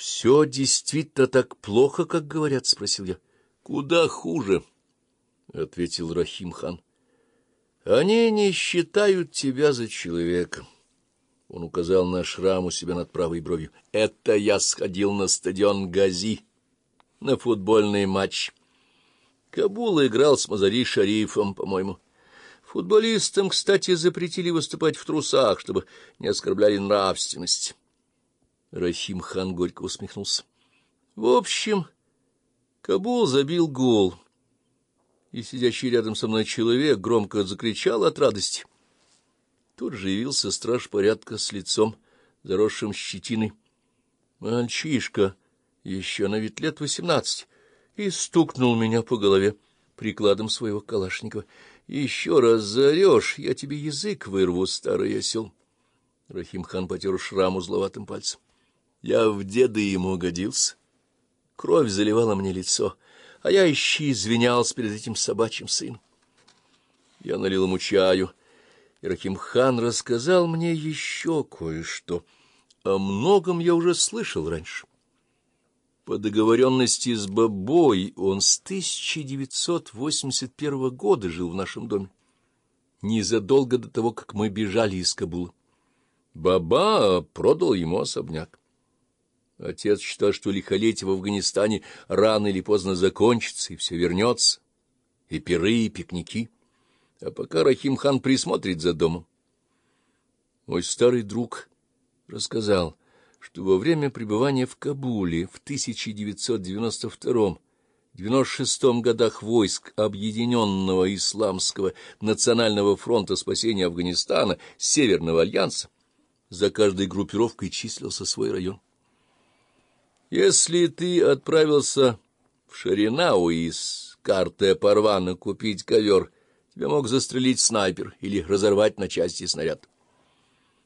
Все действительно так плохо, как говорят? — спросил я. — Куда хуже, — ответил Рахим хан. — Они не считают тебя за человека. Он указал на шрам у себя над правой бровью. — Это я сходил на стадион Гази на футбольный матч. Кабул играл с Мазари Шарифом, по-моему. Футболистам, кстати, запретили выступать в трусах, чтобы не оскорбляли нравственность. Рахим хан горько усмехнулся. В общем, Кабул забил гол, и сидящий рядом со мной человек громко закричал от радости. Тут же явился страж порядка с лицом, заросшим щетиной. Мальчишка, еще на вид лет восемнадцать, и стукнул меня по голове прикладом своего Калашникова. — Еще раз заорешь, я тебе язык вырву, старый осел. Рахим-хан потер шрам узловатым пальцем. Я в деда ему годился. Кровь заливала мне лицо, а я ищи извинялся перед этим собачьим сыном. Я налил ему чаю, и Рахим-хан рассказал мне еще кое-что. О многом я уже слышал раньше. По договоренности с Бабой он с 1981 года жил в нашем доме, незадолго до того, как мы бежали из Кабула. Баба продал ему особняк. Отец считал, что лихолетие в Афганистане рано или поздно закончится, и все вернется, и пиры, и пикники. А пока Рахим-хан присмотрит за домом. Мой старый друг рассказал, что во время пребывания в Кабуле в 1992-96 годах войск Объединенного Исламского Национального фронта спасения Афганистана Северного Альянса за каждой группировкой числился свой район. Если ты отправился в Шаринау из карты Парвана купить ковер, тебя мог застрелить снайпер или разорвать на части снаряд.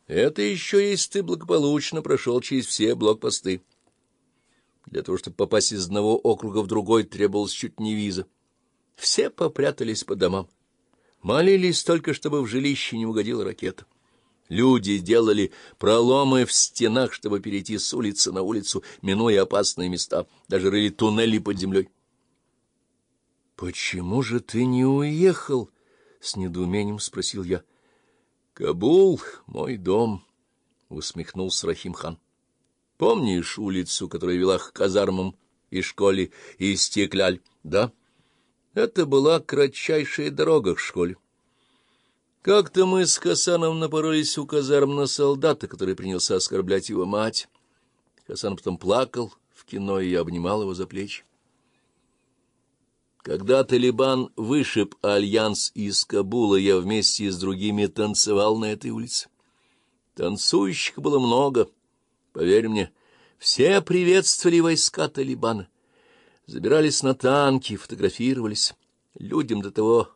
Это еще если ты благополучно прошел через все блокпосты. Для того, чтобы попасть из одного округа в другой, требовалось чуть не виза. Все попрятались по домам. Молились только, чтобы в жилище не угодила ракета. Люди делали проломы в стенах, чтобы перейти с улицы на улицу, минуя опасные места, даже рыли туннели под землей. — Почему же ты не уехал? — с недоумением спросил я. —— Кабул — мой дом, — усмехнулся Рахим-хан. — Помнишь улицу, которая вела к казармам и школе и стекляль? Да. Это была кратчайшая дорога к школе. Как-то мы с Хасаном напоролись у казарм на солдата, который принялся оскорблять его мать. Хасан потом плакал в кино, и я обнимал его за плечи. Когда Талибан вышиб альянс из Кабула, я вместе с другими танцевал на этой улице. Танцующих было много, поверь мне. Все приветствовали войска Талибана. Забирались на танки, фотографировались. Людям до того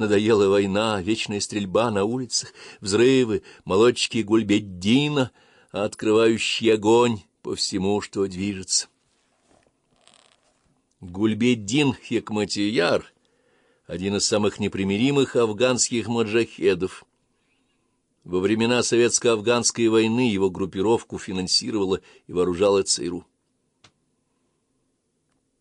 надоела война, вечная стрельба на улицах, взрывы, молодчики Гульбеддина, открывающий огонь по всему, что движется. Гульбеддин Хекматияр, один из самых непримиримых афганских маджахедов. Во времена Советско-Афганской войны его группировку финансировала и вооружала ЦРУ.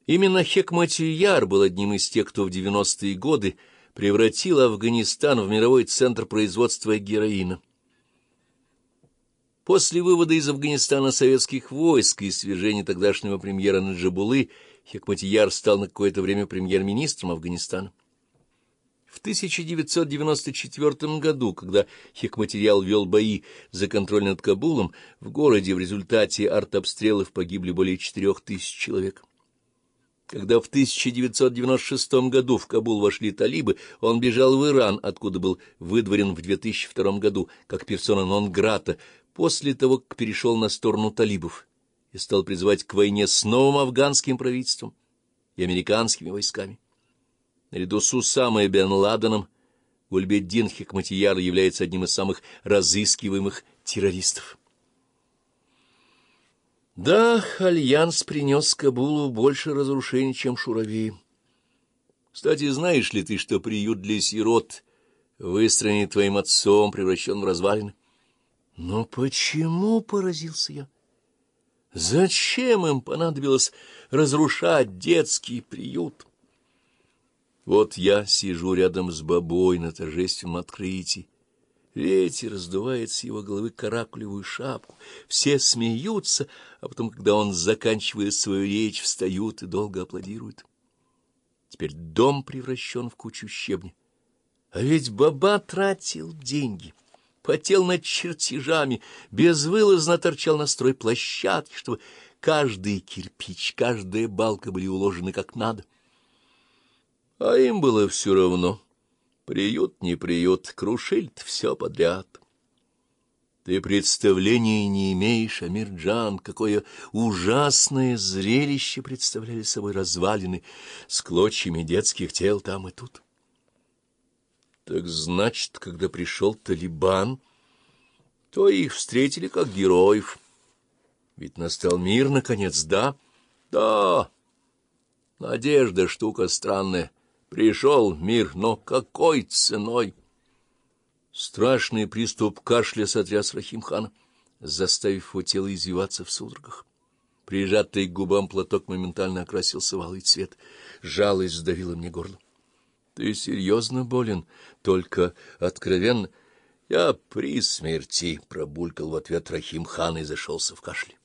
Именно Хекматияр был одним из тех, кто в 90-е годы превратил Афганистан в мировой центр производства героина. После вывода из Афганистана советских войск и свержения тогдашнего премьера Наджабулы Хекматияр стал на какое-то время премьер-министром Афганистана. В 1994 году, когда Хекматериал вел бои за контроль над Кабулом, в городе в результате артобстрелов погибли более четырех тысяч человек. Когда в 1996 году в Кабул вошли талибы, он бежал в Иран, откуда был выдворен в 2002 году как персона нон-грата, после того, как перешел на сторону талибов и стал призывать к войне с новым афганским правительством и американскими войсками. Наряду с Усамой бен Ладеном Гульбеддин Хикматияр является одним из самых разыскиваемых террористов. Да, Альянс принес Кабулу больше разрушений, чем Шурави. Кстати, знаешь ли ты, что приют для сирот, выстроенный твоим отцом, превращен в развалины? Но почему, — поразился я, — Зачем им понадобилось разрушать детский приют? Вот я сижу рядом с бабой на торжественном открытии. Ветер раздувает с его головы каракулевую шапку. Все смеются, а потом, когда он заканчивает свою речь, встают и долго аплодируют. Теперь дом превращен в кучу щебня. А ведь баба тратил деньги, потел над чертежами, безвылазно торчал на стройплощадке, чтобы каждый кирпич, каждая балка были уложены как надо. А им было все равно. Приют, не приют, крушили все подряд. Ты представления не имеешь, Амирджан, какое ужасное зрелище представляли собой развалины с клочьями детских тел там и тут. Так значит, когда пришел Талибан, то их встретили как героев. Ведь настал мир, наконец, да? Да. Надежда — штука странная. Пришел мир, но какой ценой? Страшный приступ кашля сотряс Рахимхана, заставив его тело извиваться в судорогах. Прижатый к губам платок моментально окрасился в алый цвет. Жалость сдавила мне горло. Ты серьезно болен? Только откровенно... Я при смерти, — пробулькал в ответ Рахим хан и зашелся в кашле.